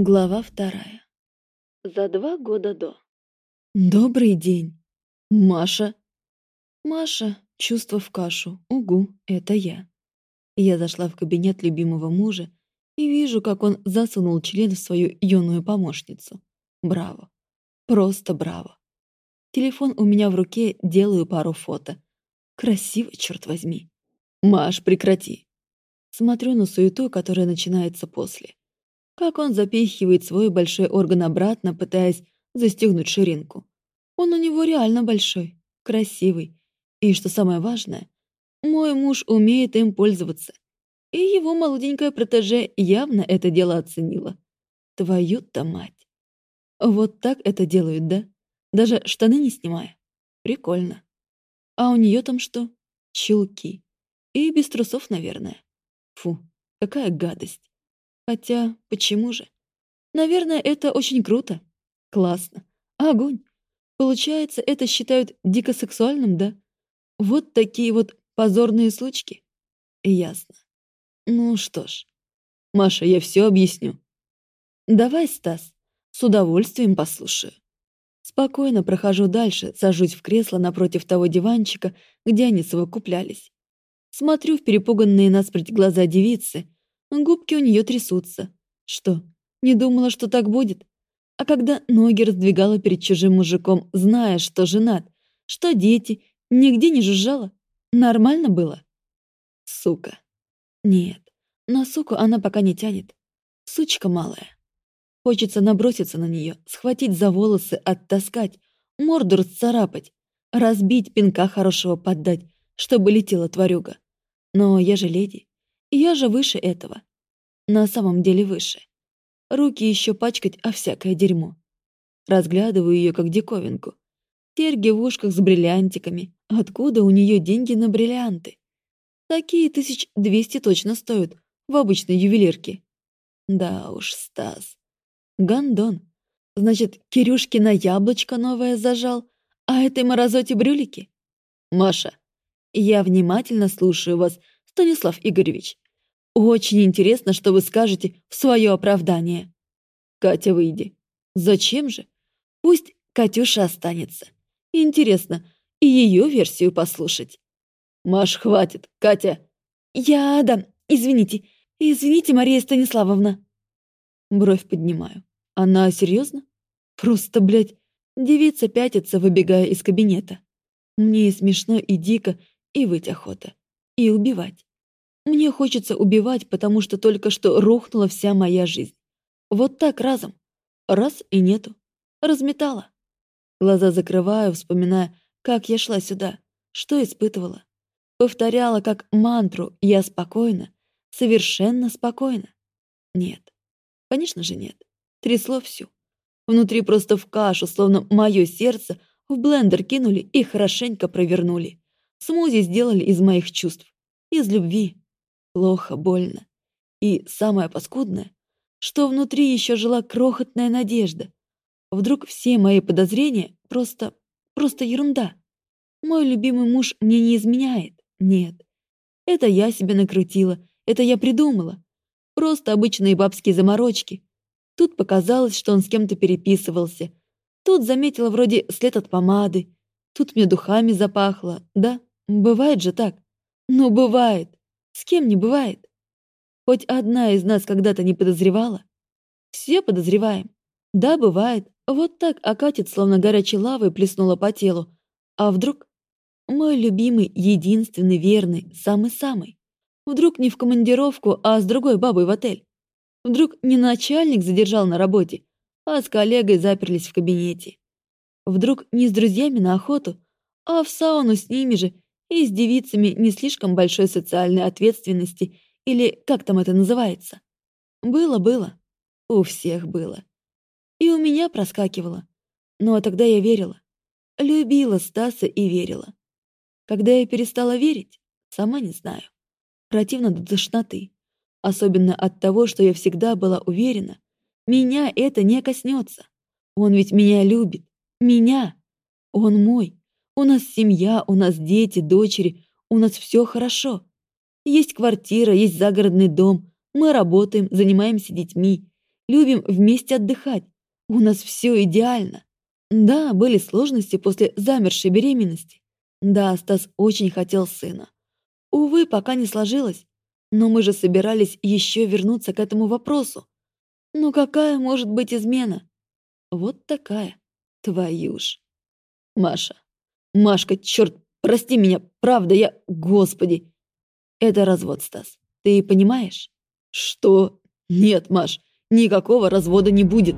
Глава вторая. За два года до. Добрый день. Маша. Маша, чувство в кашу. Угу, это я. Я зашла в кабинет любимого мужа и вижу, как он засунул член в свою юную помощницу. Браво. Просто браво. Телефон у меня в руке, делаю пару фото. Красиво, черт возьми. Маш, прекрати. Смотрю на суету, которая начинается после как он запихивает свой большой орган обратно, пытаясь застегнуть ширинку. Он у него реально большой, красивый. И, что самое важное, мой муж умеет им пользоваться. И его молоденькая протеже явно это дело оценила. Твою-то мать. Вот так это делают, да? Даже штаны не снимая. Прикольно. А у нее там что? Чулки. И без трусов, наверное. Фу, какая гадость. Хотя, почему же? Наверное, это очень круто. Классно. Огонь. Получается, это считают дико сексуальным, да? Вот такие вот позорные случки. Ясно. Ну что ж. Маша, я все объясню. Давай, Стас, с удовольствием послушаю. Спокойно прохожу дальше, сажусь в кресло напротив того диванчика, где они совокуплялись. Смотрю в перепуганные насмерть глаза девицы, Губки у нее трясутся. Что, не думала, что так будет? А когда ноги раздвигала перед чужим мужиком, зная, что женат, что дети, нигде не жужжала? Нормально было? Сука. Нет, на суку она пока не тянет. Сучка малая. Хочется наброситься на нее, схватить за волосы, оттаскать, морду расцарапать, разбить, пинка хорошего поддать, чтобы летела тварюга. Но я же леди. Я же выше этого. На самом деле выше. Руки еще пачкать, а всякое дерьмо. Разглядываю ее как диковинку. Серьги в ушках с бриллиантиками. Откуда у нее деньги на бриллианты? Такие тысяч двести точно стоят в обычной ювелирке. Да уж, Стас. Гандон. Значит, Кирюшки на яблочко новое зажал, а этой морозоте брюлики? Маша, я внимательно слушаю вас Станислав Игоревич. Очень интересно, что вы скажете в свое оправдание. Катя, выйди. Зачем же? Пусть Катюша останется. Интересно, и ее версию послушать. Маш, хватит. Катя. Я, да, извините. Извините, Мария Станиславовна. Бровь поднимаю. Она серьезно? Просто, блядь, девица пятится, выбегая из кабинета. Мне и смешно, и дико, и выть охота. И убивать. Мне хочется убивать, потому что только что рухнула вся моя жизнь. Вот так разом. Раз и нету. Разметала. Глаза закрываю, вспоминая, как я шла сюда, что испытывала. Повторяла как мантру «я спокойна», совершенно спокойно. Нет. Конечно же нет. Трясло всю. Внутри просто в кашу, словно мое сердце в блендер кинули и хорошенько провернули. Смузи сделали из моих чувств. Из любви, Плохо, больно. И самое паскудное, что внутри еще жила крохотная надежда. Вдруг все мои подозрения просто... просто ерунда. Мой любимый муж мне не изменяет. Нет. Это я себе накрутила, это я придумала. Просто обычные бабские заморочки. Тут показалось, что он с кем-то переписывался. Тут заметила вроде след от помады. Тут мне духами запахло. Да, бывает же так. Ну, бывает. С кем не бывает? Хоть одна из нас когда-то не подозревала? Все подозреваем. Да, бывает. Вот так окатит, словно горячей лавой плеснула по телу. А вдруг? Мой любимый, единственный, верный, самый-самый. Вдруг не в командировку, а с другой бабой в отель. Вдруг не начальник задержал на работе, а с коллегой заперлись в кабинете. Вдруг не с друзьями на охоту, а в сауну с ними же и с девицами не слишком большой социальной ответственности или как там это называется. Было-было. У всех было. И у меня проскакивало. Ну а тогда я верила. Любила Стаса и верила. Когда я перестала верить, сама не знаю. Противно до тошноты. Особенно от того, что я всегда была уверена, меня это не коснется. Он ведь меня любит. Меня. Он мой. У нас семья, у нас дети, дочери, у нас все хорошо. Есть квартира, есть загородный дом, мы работаем, занимаемся детьми. любим вместе отдыхать. У нас все идеально. Да, были сложности после замершей беременности. Да, Стас очень хотел сына. Увы, пока не сложилось. Но мы же собирались еще вернуться к этому вопросу. Ну какая может быть измена? Вот такая. Твою ж. Маша. Машка, черт, прости меня, правда, я... Господи. Это развод, Стас. Ты понимаешь? Что? Нет, Маш, никакого развода не будет.